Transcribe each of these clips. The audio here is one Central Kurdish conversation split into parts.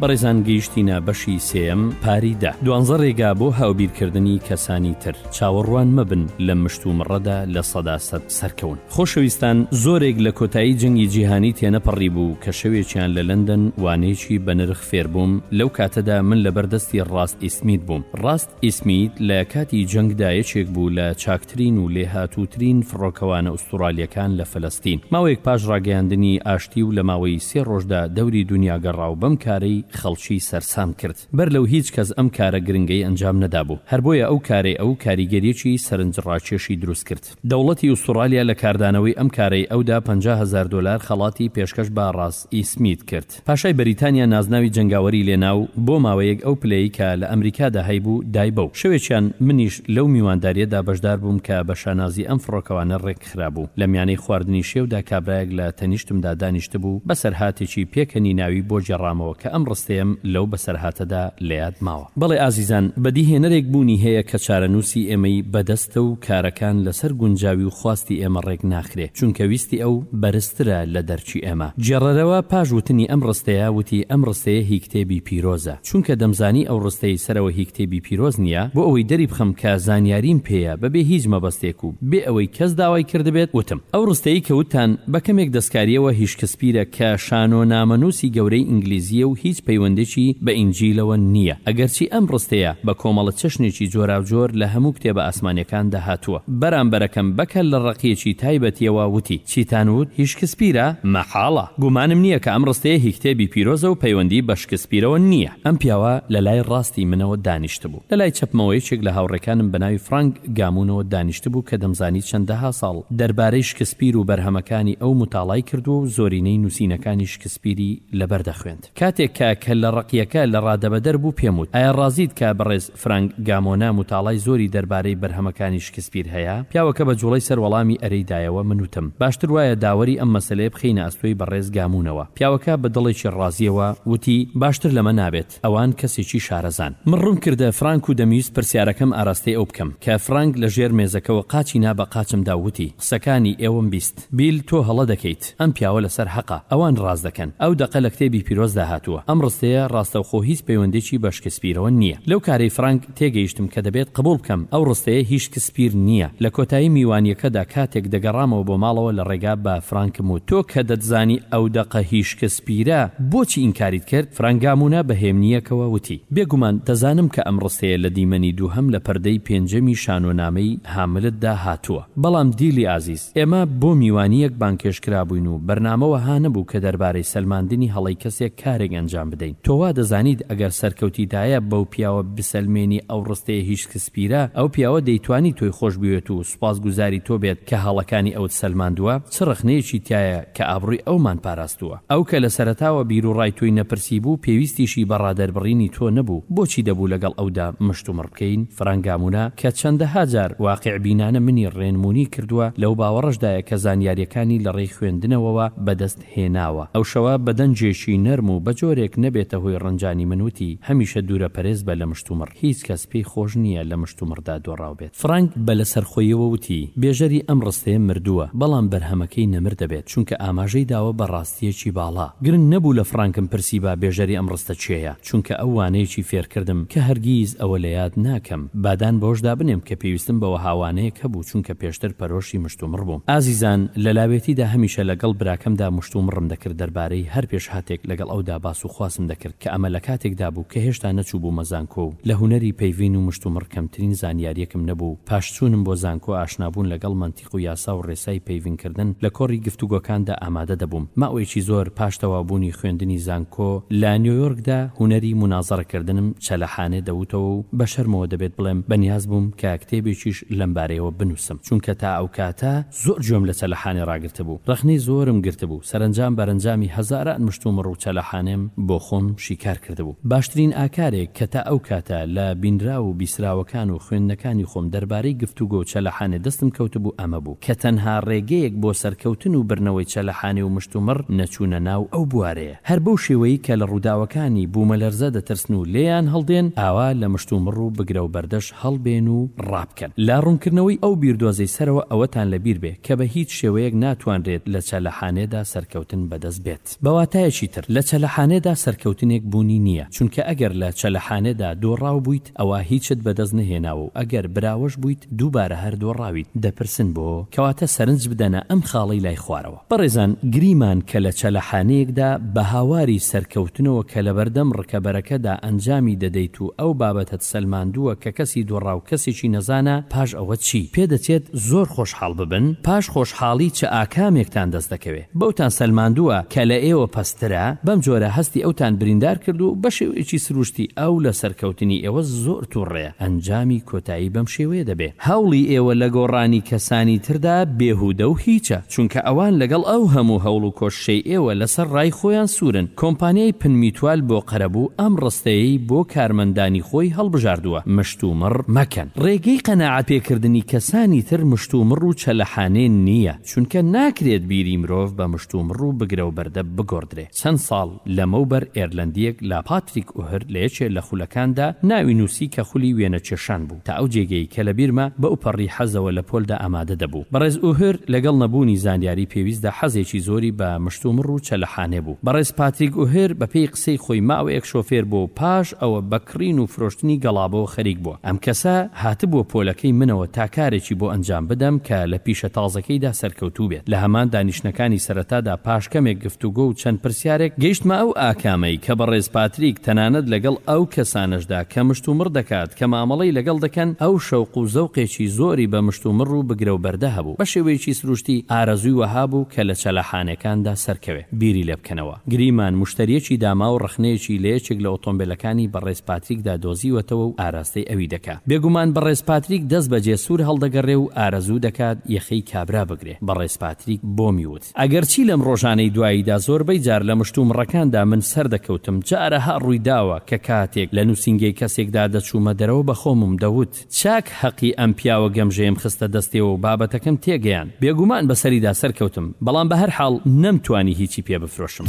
بەڕێزان گەیشتینە بەشی سێیەم پاری دە دوانزە ڕێگا بۆ هاوبیرکردنی کەسانی تر چاوەڕوان مەبن لە مشت و مڕەدا لە سەدا سەد سەرکەون خۆشەویستان زۆرێک لە کۆتایی جەنگی جیهانی تێنەپەڕی بوو کە شەوێکیان لە لەندەن وانەیەکی بەنرخ فێربووم لەو کاتەدا من لە بەردەستی ڕاست ئیسمیت بووم ڕاست ئیسمیت لە کاتی جەنگدا یەکێک بوو لە چاکترین و لێهاتووترین فڕۆکەوانە ئوستوڕالیەکان لە فەلەستین. ماوەیەک پاش ڕاگەیاندنی ئاشتی و لە ماوەی سێ ڕۆژدا دەوری دونیا گەڕا و بەم کارەی خەڵکی سەرسام کرد. بەر لەو هیچ کەس ئەم کارە گرنگەی ئەنجام نەدابوو. هەر بۆیە ئەو کارەی ئەو کاریگەریەکی سەرنجڕاکێشی دروست کرد. دەوڵەتی ئوستوڕالیا لە کاردانەوەی ئەم کارەی ئەودا پەنجا هەزار دۆلار خەڵاتی پێشکەش بە ڕاس ئیسمیت کرد. پاشای بەریتانیا نازناوی جەنگاوەری لێنا و بۆ ماوەیەک ئەو پلەی کە لە ئەمریکادا هەیبوو دای بەو. شەوێکیان منیش لەو میوانداریەدا بەشدار بووم کە بە شانازی ئەم فڕۆکەوانە رێک خرابوو. لە میانەی خواردنی شێودا کابرایەک لە تەنیشتمدا دانیشتبوو، بەسەرهاتێکی پێکەنیناوی بۆ گێڕامەوە کە ئەم رستەیەم لەو بەسەرهاتەدا لە یاد ماوە. بەڵێ ئازیزان، بەدیهێنەرێک بوونی هەیە کە چارەنووسی ئێمەی بەدەستە و کارەکان لەسەر گونجاوی و خواستی ئێمە ڕێک ناخرێ، چونکە ویستی ئەو بەرزترە لە دەرکی ئێمە. گێڕەرەوە پاش وتنی ئەم ڕستەیە وتی ئەم ڕستەیە هی کتێبی پیرۆزە، چونکە دەمزانی ئەو ڕستەی سەرەوە هی کتێبی پیرۆز نییە، بۆ ئەوەی دەریبخەم کە زانیاریم پێیە بەبێ هیچ مەبەستێک و بێ ئەوەی کەس داوای کردبێت، وتم. ئەو ڕستەی کە وتتان بە کەمێک دەستکارییەوە هیشکسپیرە کە شانۆ نامەنووسی گەورەی ئینگلیزییە و هیچ پەیوەندێکی بە ئینجیلەوە نییە ئەگەرچی ئەم ڕستەیە بە کۆمەڵە چەشنێکی جۆراوجۆر لە هەموو کتێبە ئاسمانیەکاندا هاتووە بەرامبەرەکەم بەکەل لە ڕەقیەکی تایبەتیەوە وتی چیتان وت هیشکسپیرە؟ مەحاڵە گومانم نییە کە ئەم ڕستەیە هی کتێبی پیرۆزە و پەیوەندی بە شکسپیرەوە نییە ئەم پیاوە لە لای ڕاستی منەوە دانیشتبو. لە لای چەپمەوە یەکێک لە هاوڕێکانم بە ناوی فرانک گامونۆ دانیشتبوو کە دەمزانی چەندەها ساڵ دەربارەی شکسپیر و بەرهەمەکانی ئەو موتاڵای کردووە و زۆرینەی نووسینەکانی شکسپیری لە بەر دەخوێند. کاتێک کە کەللە ڕەقییەکە لە ڕادەبەدەر بوو پێم وت، ئایا ڕازیت کە بەڕێز فرانک گامۆنە موتاڵای زۆری دەربارەی بەرهەمەکانی شکسپیر هەیە؟ پیاوەکە بە جووڵەی سەر وەڵامی ئەرێی دایەوە، من وتم، باشتر وایە داوەری ئەم مەسەلەیە بخەینە ئەستۆی بەڕێز گامونەوە. پیاوەکە بە دڵێکی ڕازییەوە وتی، باشتر لەمە نابێت. ئەوان کەسێکی شارەزان. من ڕوون کردە فرانک و دەمویست پرسیارەکەم ئاراستەی ئەو بکەم، کە فرانک لە ژێر مێزەکەوە قاچی نا بە قاچم دا و وتی، قسەکانی ئێوەم بیست. بیل، تۆ هەڵە دەکەیت. ئەم پیاوە لە سەر حەقە. ئەوان ڕاست دەکەن. ئەو دەقە لە کتێبی پیرۆزدا هاتووە. ئەم ڕستەیە، ڕاستەوخۆ هیچ پەیوەندێکی بە شکسپیرەوە نییە. لەو کارەی فرانک. تێگەیشتم کە دەبێت قبوڵ بکەم ئەو ڕستەیە هیچ کسپیر نییە. لە کۆتایی میوانییەکەدا کاتێک دەگەڕامەوە بۆ ماڵەوە لە ڕێگا بە فرانکم وت، تۆ کە دەتزانی ئەو دەقە هیچ کسپیرە، بۆچی ئینکاریت کرد؟ فرانک گامونا بە هێمنییەکەوە وتی، بێگومان دەزانم کە ئەم ڕستەیە لە دیمەنی دووهەم لە پەردەی پێنجەمی شانۆنامەی هاملتدا هاتووە. بەڵام دیلی ئازیز! ئێمە بۆ میوانییەک بانگهێشت کرابووین و بەرنامە وەها نەبوو کە دەربارەی سەلماندنی هەڵەی کەسێک کارێک ئەنجام بدەین. تۆ وا دەزانیت ئەگەر سەرکەوتیتایە بەو پیاوە بسەلمێنی ئەو ڕستەیە هیشکە سپیرە، ئەو پیاوە دەیتوانی تۆی خۆش بوێت و سوپاسگوزاری تۆ بێت کە هەڵەکانی ئەوت سەلماندووە؟ چ ڕەخنەیەکی تیایە کە ئابڕووی ئەومان پاراستووە؟ ئەو کە لە سەرەتاوە بیروڕای تۆی نەپرسیبوو، پێویستیشی بە ڕادەربڕینی تۆ نەبوو، بۆچی دەبوو لەگەڵ ئەودا مشتومڕ. بکەین، فرانگامونە کە چەندەها جار واقیع بینانە منی ڕێنمونی کردوە، لەو باوەڕەشدایە کە زانیاریەکانی لە ڕێی خوێندنەوەوە بە دەست هێناوە. ئەو شەوە بە دەنگێکی نەرم و بە جۆرێک نەبێتە هۆی ڕەنجانی من وتی، هەمیشە دورە پەرێز بە لە مشتومڕ، هیچ کەس پێی خۆش نیە لە مشتومڕدا دۆڕاو بێت. فرانک بە لە سەرخۆیەوە وتی، بێژەری ئەم ڕستەیە مردوە، بەڵام بەرهەمەکەی نەمر دەبێت، چونکە ئاماژەی داوە بە ڕاستیەکی باڵا. گرنگ نەبو لە فرانکم پرسیبا بێژەری ئەم ڕستە کێیە؟ چونکە ئەو وانەیەکی فێرکردم کە هەرگیز ئەوە لە یاد ناکەم بادان بەوەش دابنێم کە پێویستم بە وەها وانەیەک هەبوو چونکە پێشتر پەرۆشی مشتومڕ بووم ئازیزان لە لاوێتیدا هەمیشە لە گەڵ براکەمدا مشتومڕم دەکرد دەربارەی هەر پێشهاتێک لە گەڵ ئەودا باس و خواسم دەکرد کە ئەمە لە کاتێکدا بوو کە هێشتا نەچووبوومە زانکۆ و لە هونەری پەیڤین و مشتومڕ کەمترین زانیاریەکم نەبوو پاش چوونم بۆ زانکۆ ئاشنابوون لە گەڵ و یاسا و ڕێسای پەیڤنکردن لە کۆڕی گفتوگۆکاندا ئامادە دەبووم. ماوەیەکی زۆر پاش تەواوبوونی خوێندنی زانکۆ لە نیۆیۆرکدا، هونەری مونازەڕەکردنم چەلەحانێ دەوتەوە و بە شەرمەوە دەبێت بڵێم بە نیاز بووم کە کتێبێکیش لەم بارەیەوە بنووسم، چونکە تا ئەو کاتە زۆر گوێم لە چەلەحانێ ڕاگرتبوو. ڕەخنەی زۆرم گرتبوو. سەرەنجام بەرەنجامی هەزاران مشتومڕ و چەلەحانێم بۆ خۆم شیکار کرد. کردبوو. باشترین ئاکارێک کە تا ئەو کاتە لە بینراو و بیسراوەکان و خوێندنەکانی خۆم دەربارەی گفتوگۆ و چەلەحانێ دەستم کەوتبوو ئەمە بوو کە تەنها ڕێگەیەک بۆ سەرکەوتن و بردنەوەی چەلەحانێ و مشتومڕ نەچوونە ناو ئەو بوارەیە هەر بەو شێوەی کە لە ڕووداوەکانی بوومەلەرزە دەترسن و لێیان هەڵدێن ئاوا لە مشتومڕ و بگرە و بەردەش هەڵبێن و ڕابکەن لە ڕوونکردنەوەی ئەو بیردۆزەی سەرەوە ئەوەتان لە بیر بێ کە بە هیچ شێوەیەک ناتوانرێت لە چەلەحانێدا سەرکەوتن بەدەست بێت. بە واتایەکی تر، لە چەلەحانێدا سەرکەوتنێک بوونی نییە، چونکە ئەگەر لە چەلەحانێدا دۆڕاو بوویت، ئەوا هیچت بەدەست نەهێناوە و ئەگەر براوەش بوویت، دووبارە هەر دۆڕاویت. دەپرسن بۆ؟ کەواتە سەرنج بدەنە ئەم خاڵەی لای خوارەوە. بەڕێزان، گریمان کە لە چەلەحانێکدا بە هاواری سەرکەوتنەوە کە لەبەردەم ڕکەبەرەکەدا ئەنجامی دەدەیت و ئەو بابەتەت سەلماندووە کە کەسی دۆڕاو کەسێکی نەزانە، پاش ئەوە چی؟ پێدەچێت زۆر خۆشحاڵ ببن؟ پاش خۆشحاڵی چ ئاکامێکتان دەست دەکەوێت؟ بەوتان سەلماندووە کە لە ئێوە پەستترە، بەم جۆرە هەستی ئەوتان بریندار کردووە و بە شێوەیەکی سرووشتی ئەو لە سەرکەوتنی ئێوە زۆر تووڕەیە، ئەنجامی کۆتایی بەم شێوەیە دەبێ. هەوڵی ئێوە لە گۆڕانی کەسانی تردا بێهوودە و هیچە، چونکە ئەوان لەگەڵ ئەو هەموو هەوڵ و کۆششەی ئێوە لە سەر ڕای خۆیان سوورن. کۆمپانیای پنمیتوال بۆ قەرەبوو ئەم ڕستەیەی بۆ کارمەندانی خۆی هەڵبژاردووە، مشتومڕ مەکەن. ڕێگەی قەناعەتپێکردنی کەسانی تر مشتومڕ و چەلەحانێ نییە، چونکە ناکرێت بیری مرۆڤ بە مشتومڕ و بگرەو بەردە بگۆڕدرێ. چەند ساڵ لەمەو بەر ئێرلەندییەک لە پاتریک ئوهر لە یەکێ لە خولەکاندا ناوی نووسی کە خولی وێنە کێشان بوو تا ئەو جێگەی کە لە بیرمە بەو پەڕی حەزەوە لە پۆلدا ئامادە دەبوو. بەڕێز ئوهر لەگەڵ نەبوونی زانیاری پێویستدا حەزێکی زۆری بە مشتومڕ و چەلەحانێ بوو. بەڕێز پاتریک ئوهر بە پێی قسەی خۆی ماوەیەک شۆفێر بووە و پاش ئەوە بە کڕین و فرۆشتنی گەڵابۆ خەریک بووە. ئەم کەسە هاتبووە پۆلەکەی منەوە تا کارێکی بۆ ئەنجام بدەم کە لە پیشە تازەکەیدا سەرکەوتوو بێت. لە هەمان دانیشتنەکانی سەرەتادا پاش کەمێک گفتوگۆ و چەند پرسیارێک، گەیشتمە ئەو ئاکامەی کە بەڕێز پاتریک تەنانەت لەگەڵ ئەو کەسانەشدا کە مشتومڕ دەکات کە مامەڵەی لەگەڵ دەکەن، ئەو شەوق و زەوقێکی زۆری بە مشتومڕ و بگرەوبەردە هەبوو. بە شێوەیەکی سروشتی ئارەزووی وەها بوو کە لە چەلاحانێکاندا سەرکەوێ. بیری لێ بکەنەوە. گریمان موشتەرییەکی داما و ڕەخنەیەکی لە یەکێک لە ئۆتۆمبێلەکانی بەڕێز پاتریکدا دۆزیوەتەوە و ئاراستەی ئەوی دەکا. بێگومان بەڕێز پاتریک دەست بە جێسوور هەڵدەگەڕێ و ئارەزوو دەکات یەخەی کابرا بگرێ. بەڕێز پاتریک بۆمی وت. ئەگەرچی لەم ڕۆژانەی دواییدا زۆربەی جار لە مشتومڕەکاندا من سەر دەکەوتم، جارەها ڕووی داوە کە کاتێک لە نووسینگەی کەسێکدا دەچوومە دەرەوە بە خۆمم دەوت، چاک هەقی ئەم پیاوە گەمژەیەم خستە دەستێ و بابەتەکەم تێگەیاند. بێگومان بە سەریدا سەرکەوتم، بەڵام بە هەر حاڵ نەمتوانی هیچی پێ بفرۆشم.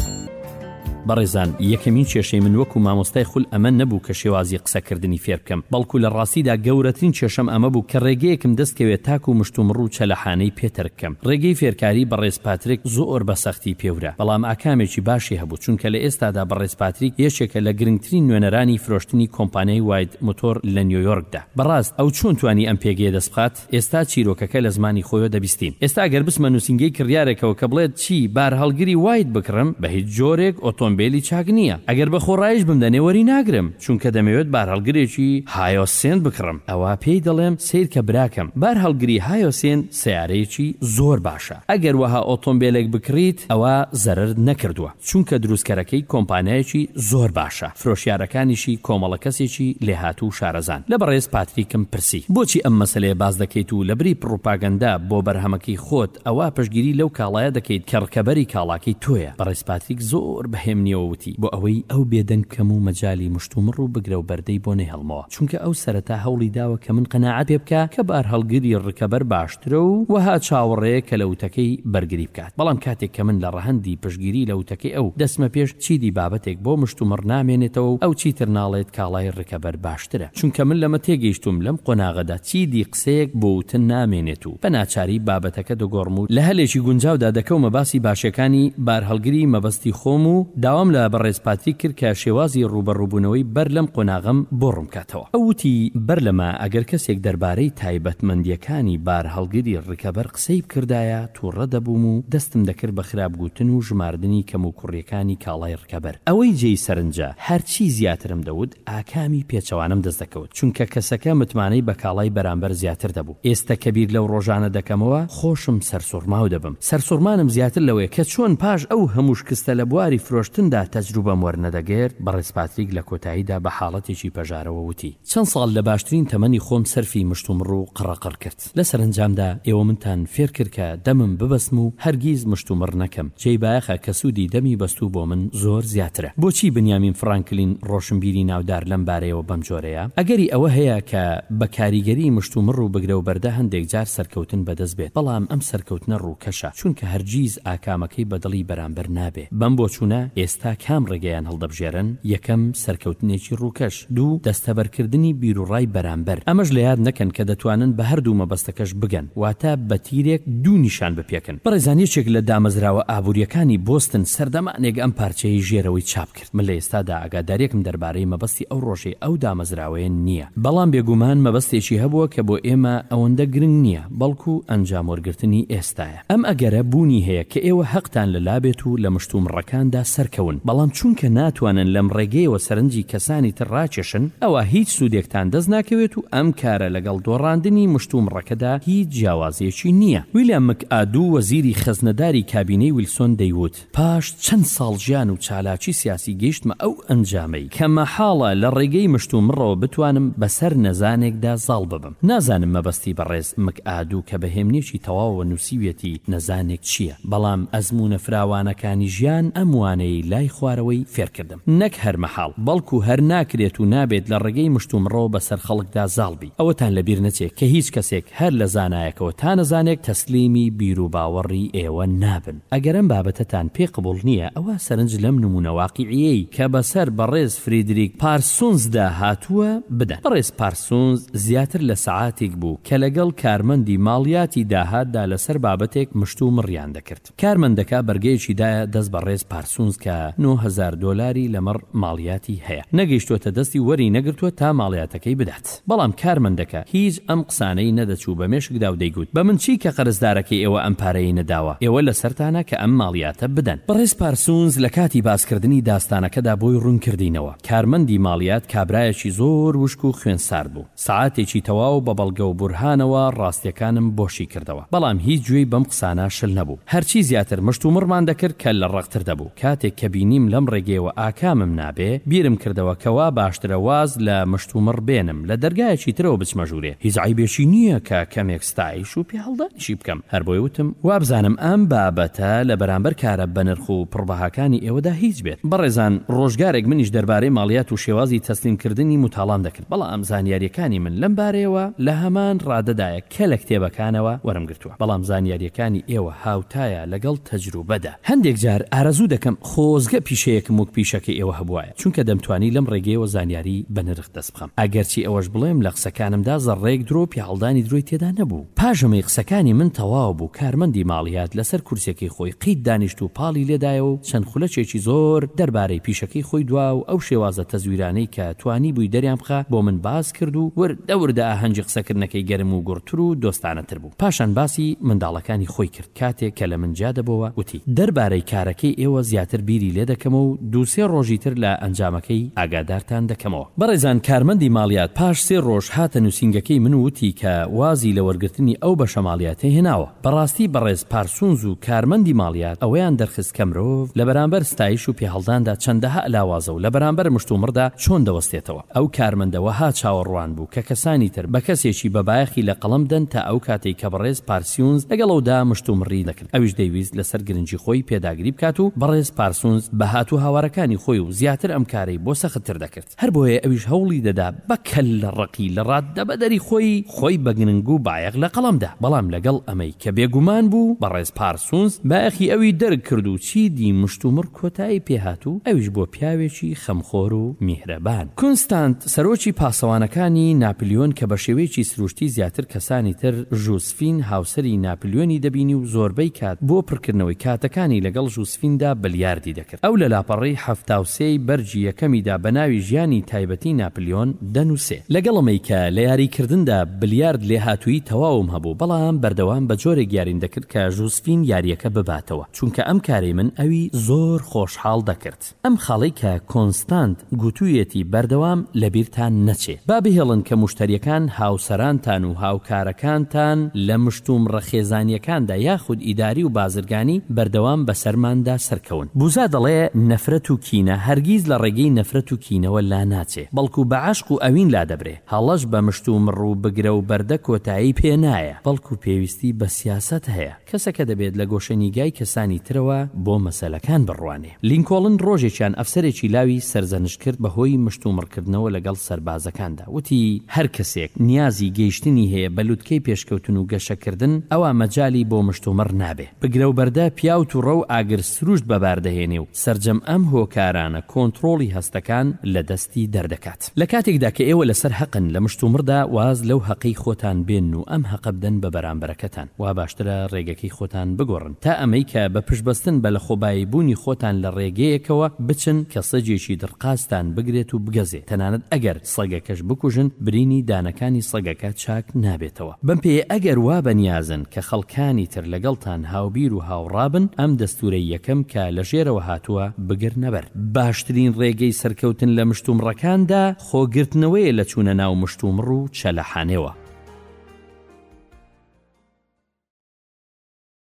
بەڕێزان، یەکەمین کێشەی من وەکوو مامۆستای خول ئەمە نەبوو کە شێوازی قسە کردنی فێر بکەم، بەڵکوو لە ڕاستیدا گەورەترین کێشەم ئەمە بوو کە ڕێگەیەکم دەست کەوێ تاکوو مشتومڕ و چەلەحانەی پێ تەرک کەم. ڕێگەی فێرکاری بەڕێز پاترک زۆر بە سەختی پێ ورا، بەڵام ئاکامێکی باشی هەبوو. چونکە لە ئێستادا بەڕێز پاتریک یەکێکە لە گرنگترین نوێنەرانی فرۆشتنی کۆمپانیای واید مۆتۆر لە نیۆیۆرکدا. بەڕاست ئەو چۆن توانی ئەم پێگەیە دەست بخات؟ ئێستا چیرۆکەکە لە زمانی خۆیەوە دەبیستین. ئێستا ئەگەر بچمە نووسینگەی کڕیارێکەوە کە بڵێت چی بارهەڵگری واید بکڕم، بە هیچ جۆرێک ئۆتۆمبێلی چاک نییە. ئەگەر بە خۆڕاییش بمدەنێ وەری ناگرم، چونکە دەمەوێت بارهەڵگرێکی هایۆسێنت بکڕم. ئەوا پێی دەڵێم سەیرکە براکەم، بارهەڵگری هایۆسێنت سەیارەیەکی زۆر باشە ئەگەر وەها ئۆتۆمبێلێک بکڕیت ئەوا زەرەرت نەکردووە چونکە دروستکەرەکەی کۆمپانیایەکی زۆر باشە فرۆشیارەکانیشی کۆمەڵە کەسێکی لێهاتوو و شارەزان لە بەڕێز پاتریکم پرسی بۆچی ئەم مەسەلەیە باس دەکەیت و لەبری پڕوپاگەندە بۆ بەرهەمەکەی خۆت ئەوا پشتگیری لەو کاڵایە دەکەیت کە ڕکەبەری کاڵاکەی تۆیە بەڕێز پاتریک زۆر بە هێمنیەوە وتی بۆ ئەوەی ئەو بێدەنگ بکەم و مەجالی مشتومڕ و بگرە و بەردەی بۆ نەیهڵمەوە. چونکە ئەو سەرەتا هەوڵی داوە کە من قەناعەت پێ بکا کە بارهەڵگری ڕکەبەر باشترە و وەها چاوەڕێیە کە لە وتەکەی بەرگری بکات بەڵام کاتێک کە من لە ڕەهەندی پشتگیری لە وتەکەی ئەو دەچمە پێش چیدی بابەتێک بۆ مشتومڕ نامێنێتەوە و ئەو چیتر ناڵێت کاڵای ڕکەبەر باشترە چونکە من لەمە تێگەیشتووم لەم قۆناغەدا چیدی قسەیەک بۆ وتن نامێنێت و بە ناچاری بابەتەکە دەگۆڕم و لە هەلێکی گونجاودا دەکەومە باسی باشیەکانی بارهەڵگری مەبەستی خۆم و داوام لە بەڕێز پاتریک کرد کە شێوازی ڕووبەڕووبوونەوەی بەر لەم قۆناغەم بۆ ڕوونبکاتەوە. ئەو وتی، بەر لەمە ئەگەر کەسێک دەربارەی تایبەتمەندیەکانی بارهەڵگری ڕکەبەر قسەی بکردایە توڕە دەبووم و دەستم دەکرد بە خراپ گوتن و ژماردنی کەموکوڕیەکانی کاڵای ڕکەبەر. ئەوەی جێی سەرنجە هەرچی زیاترم دەوت، ئاکامی پێچەوانەم دەست دەکەوت چونکە کەسەکە متمانەی بە کاڵای بەرامبەر زیاتر دەبوو ئێستە کە بیر لەو ڕۆژانە دەکەمەوە خۆشم سەرسوڕماو دەبم سەرسوڕمانم زیاتر لەوەیە کە چۆن پاش ئەو هەموو شکستە لە بواری فرۆشتندا تەجروبەم وەرنەدەگێرت بەڕێز پاتریک لە کۆتاییدا بە حاڵەتێکی پەژارەوە وتی چەند ساڵ لە باشترین تەمەنی خۆم سەرفی مشتومڕ و قڕەقڕ کرد. لە سەرەنجامدا ئێوە منتان فێر کرد کە دەمم ببەستم و هەرگیز مشتومڕ نەکەم. جێی بایەخە کە سوودی دەمی بەستوو بۆ من زۆر زیاترە. بۆچی بنیامین فڕانکلین ڕۆشنبیری ناودار لەم بارەیەوە بەم جۆرەیە؟ ئەگەری ئەوە هەیە کە بە کاریگەریی مشتومڕ و بگرە و بەردە هەندێک جار سەرکەوتن بەدەست بێت، بەڵام ئەم سەرکەوتنە ڕووکەشە، چونکە هەرگیز ئاکامەکەی بە دڵی بەرامبەر نابێ. بەم بۆچوونە ئێستا کام ڕێگەیان هەڵدەبژێرن؟ یەکەم، سەرکەوتنێکی ڕووکەش. دوو، دەستەبەرکردنی بیروڕای بەرامبەر، ئەمەش لە یاد نەکەن کە دەتوانن بە هەردوو مەبەستەکەش بگەن، واتە بە تیرێک دوو نیشان بپێکن. بەڕێزان یەکێک لە دامەزراوە ئابوورییەکانی بۆستن سەردەمانێک ئەم پارچەیەی ژێرەوەی چاپ کرد، من لە ئێستادا ئاگادارییەکم دەربارەی مەبەستی ئەو ڕۆژەی ئەو دامەزراوەیە نییە، بەڵام بێگومان مەبەستێکی هەبووە کە بۆ ئێمە ئەوەندە گرنگ نییە، بەڵکو ئەنجاموەرگرتنی ئێستایە. ئەم ئەگەرە بوونی هەیە کە ئێوە هەقتان لە لابێت و لە مشتومڕەکاندا سەرکەون، بەڵام چونکە ناتوانن لەم ڕێگەیەوە سەرنجی کەسانی تر ڕاکێشن، ئەوا هیچ سوودێکتان دەست ناکەوێت و ئەم کارە لەگەڵ دۆڕاندنی مشتومڕەکەدا هیچ جیاوازییەکی نییە. ویلیام مکئادو وەزیری خەزنەداری کابینەی ویلسۆن دەیووت. پاش چەند ساڵ ژیان و چالاکی سیاسی گەیشتمە ئەو ئەنجامەی کە مەحاڵە لە ڕێگەی مشتومڕەوە بتوانم بەسەر نەزانێکدا زاڵ ببم. نازانم مەبەستی بەڕێز مکئادو کە بە هێمنێکی تەواوەوە نووسیویەتی نەزانێک چییە، بەڵام ئەزموونە فراوانەکانی ژیان ئەم وانەیەی لای خوارەوەی فێرکردم. نەک هەر مەحاڵ، بەڵکو هەر ناکرێت و نابێت لە ڕێگەی مشتومڕەوە بەسەر خەڵکدا زاڵ بی. ئەوەتان لە بیر نەچێت کە هیچ کەسێک هەر لە زانایەکەوە تا نەزانێک تەسلیمی بیروباوەڕی ئێوە نابن. ئەگەر ئەم بابەتەتان پێ قبوڵ نییە، ئەوا سەرنج لەم نموونە واقیعییەی کە بەسەر بەڕێز فریدریک پارسونزدا هاتووە، بدەن. بەڕێز پارسونز زیاتر لە سەعاتیک بوو کە لەگەڵ کارمەندی ماڵیاتی داهاتدا لەسەر بابەتێک مشتوو مڕیان دەکرد. کارمەندەکە بەرگەیەکی دایە دەست بەڕێز پارسونز کە نۆ هەزار دۆلاری لەمەڕ ماڵیاتی هەیە. نەگەیشتووەتە دەستی و وەرینەگرتووە تا ماڵیاتەکەی بدات. بەڵام کارمەندەکە هیچ ئەم قسانەی نەدەچوو بە مێشکدا و دەیگوت، بە من چی کە قەرزدارەکەی ئێوە ئەم پارەیەی نەداوە، ئێوە لە سەرتانە کە ئەم ماڵیاتە بدەن. بەڕێز پارسونز لە کاتی باسکردنی داستانەکەدا بۆی ڕوون کردینەوە، کارمەندی ماڵیات کابرایەکی زۆر وشک و خوێن سارد بوو. سەعاتێکی تەواو بە بەڵگە و بورهانەوە ڕاستییەکانم بۆ شی کردەوە، بەڵام هیچ گوێی بەم قسانە شل نەبوو. هەرچی زیاتر مشتومڕمان دەکرد کەللەڕەقتر دەبو. کاتێک کە بینیم لەم ڕێگەیەوە ئاکامم نابێ، بیرم کردەوە کە وا باشترە واز لە مشتومڕ بێنم، لە دەرگایەکی ترەوە بچمە ژوورێ. هیچ عەیبێکی نییە کە کەمێک ستایش و پێهەڵدانیشی بکەم، هەر بۆیە وتم، وابزانم ئەم بابەتە لە بەرامبەر کارە بەنرخ و پڕبەهاکانی ئێوەدا هیچ بێت. بەڕێزان، ڕۆژگارێک منیش دەربارەی ماڵیات و شێوازی تەسلیمکردنی متاڵان دەکرا. بەڵآم زانیاریەکانی من لەم بارەیەوە لە هەمان ڕادەدایە کە لە کتێبەکانەوە وەرم گرتوە، بەڵام زانیاریەکانی ئێوە هاوتایە لەگەڵ تەجروبەدا. هەندێک جار ئارەزوو دەکەم خۆزگە پیشەیەکم وک پیشەکەی ئێوە هەبوایە، چونکە دەمتوانی لەم ڕێگەیەوە زانیاری بە نرخ دەست بخەم، ئەگەرچی ئەوەش بڵێم لە قسەکانمدا زەڕڕەیەک درۆ و پیاڵدانی درۆی تێدا نەبو. پاژەمەی قسەکانی من تەواو بوو، کارمەندی ماڵیات لەسەر کورسیەکەی خۆی قیت دانیشت و پاڵی لێدایەوە و چەند خولەکێکی زۆر دەربارەی پیشەکەی خۆی دوا و ئەو شێوازە تەزویرانەی کە توانیبووی دەریان بخا بۆ من باس کرد و وردە وردە ئاهەنگی قسەکردنەکەی گەرم و گوڕتر و دۆستانەتر بوو پاشان باسی منداڵەکانی خۆی کرد. کاتێک کە لە من جیا دەبۆوە وتی. دەربارەی کارەکەی ئێوە زیاتر بیری لێ دەکەمەوە و دوو سێ ڕۆژی تر لە ئەنجامەکەی ئاگادارتان دەکەمەوە. بەڕێزان کارمەندی ماڵیات پاش سێ ڕۆژ هاتە نووسینگەکەی من و وتی کە وازی لە وەرگرتنی ئەو بەشە ماڵیاتە هێناوە. بەڕاستی بەڕێز پارسونز و کارمەندی ماڵیات ئەوەیان دەرخست کە مرۆڤ لە بەرامبەر ستایش و پێهەڵداندا چەندەها لاوازە و لە بەرامبەر مشتومڕدا چۆن دەوەستێتەوە. ئەو کارمەندە وەها چاوەڕوان بوو کە کەسانی تر بە کەسێکی بە بایەخی لە قەڵەم دەن تا ئەو کاتەی کە بەڕێز پارسیونز لەگەڵ ئەودا مشتومڕی دەکرد ئەویش دەیویست لەسەر گرنگی خۆی پێداگری بکات و بەڕێز پارسونز بە هات و هاوارەکانی خۆی و زیاتر ئەم کارەی بۆ سەخت تر دەکرد هەر بۆیە ئەویش هەوڵی دەدا بە کەللە ڕەقی لە ڕاددەبەدەری خۆی خۆی بە گرنگ و بایەخ لە قەڵەم دا بەڵام لەگەڵ ئەمەی کە بێگومان بوو بەڕێز سونز بایەخی ئەوی دەرک کرد و چیدی مشتومڕ کۆتایی پێ هات و ئەویش بووە پیاوێکی خەمخۆر و میهرەبان. کونستانت سەرۆکی پاسەوانەکانی ناپلیۆن کە بە شێوەیەکی سروشتی زیاتر کەسانی تر ژوسفین هاوسەری ناپلیۆنی دەبینی و زۆربەی کات بۆ پڕکردنەوەی کاتەکانی لەگەڵ ژوسفیندا بلیاردی دەکرد. ئەو لە لاپەڕەی حەفتا و سێ ی بەرگی یەکەمیدا بە ناوی ژیانی تایبەتی ناپلیۆن دەنووسێ. لەگەڵ ئەمەی کە لە یاریکردندا بلیارد لێهاتوویی تەواوم هەبوو، بەڵام بەردەوام بە جۆرێک یاریم دەکرد کە ژوزفین یارییەکە بباتەوە، چونکە ئەم کارەی من ئەوی زۆر خۆشحاڵ دەکرد. ئەم خاڵەی کە کۆنستانت گوتوویەتی بەردەوام لەبیرتان نەچێ. با بهێڵن کە موشتەریەکان هاوسەرانتان و هاوکارەکانتان لە مشتومڕە خێزانیەکاندا یاخود ئیداری و بازرگانی بەردەوام بەسەرماندا سەرکەون. بوزا دەڵێ نەفرەت و کینە هەرگیز لە ڕێگەی نەفرەت و کینەوە لاناچێ بەڵکو بە عەشق و ئەوین لادەبرێ. هەڵەش بە مشتومڕ و بگرە و بەردە کۆتایی پێنایە بەڵکو پێویستی بە سیاسەت هەیە. کەسەکە دەبێت لە گۆشە نیگای کەسانی ترەوە بۆ مەسەلەکان بڕوانێ. لینکۆڵن ڕۆژێکیان ئەفسەرێکی لاوی سەرزەنشت کرد بە هۆی مشتومڕکردنەوە لەگەڵ سەربازەکاندا. وتی، هەر کەسێک نیازی گەیشتنی هەیە بە لوتکەی پێشکەوتن و گەشەکردن، ئەوا مەجالی بۆ مشتومڕ نابێ. بگرە و بەردە پیاو توڕە و ئاگر سروشت بە بار دەهێنێ و سەرجەم ئەم هۆکارانە کۆنتڕۆڵی هەستەکان لە دەستی دەردەکات. بکات. لە کاتێکدا کە ئێوە لەسەر هەقن لە مشتومڕدا واز لەو هەقەی خۆتان بێنن و ئەم هەقە بدەن بە بەرامبەرەکەتان، وا باشترە ڕێگەکەی خۆتان بگۆڕن تا ئەمەی کە بە پشتبەستن بە لەخۆباییبوونی خۆتان لە ڕێگەیەکەوە بچن کە سەگێکی دڕقازتان بگرێت و بگەزێ، تەنانەت ئەگەر سەگەکەش بکوژن، برینی دانەکانی سەگەکە چاک نابێتەوە. بەم پێیە ئەگەر وا بە نیازن کە خەڵکانی تر لەگەڵتان هاوبیر و هاوڕا بن، ئەم دەستوورەی یەکەم کە لە ژێرەوە هاتووە بگرنە بەر. باشترین ڕێگەی سەرکەوتن لە مشتومڕەکاندا خۆ گرتنەوەیە لە چوونە ناو مشتومڕ و چەلەحانێوە.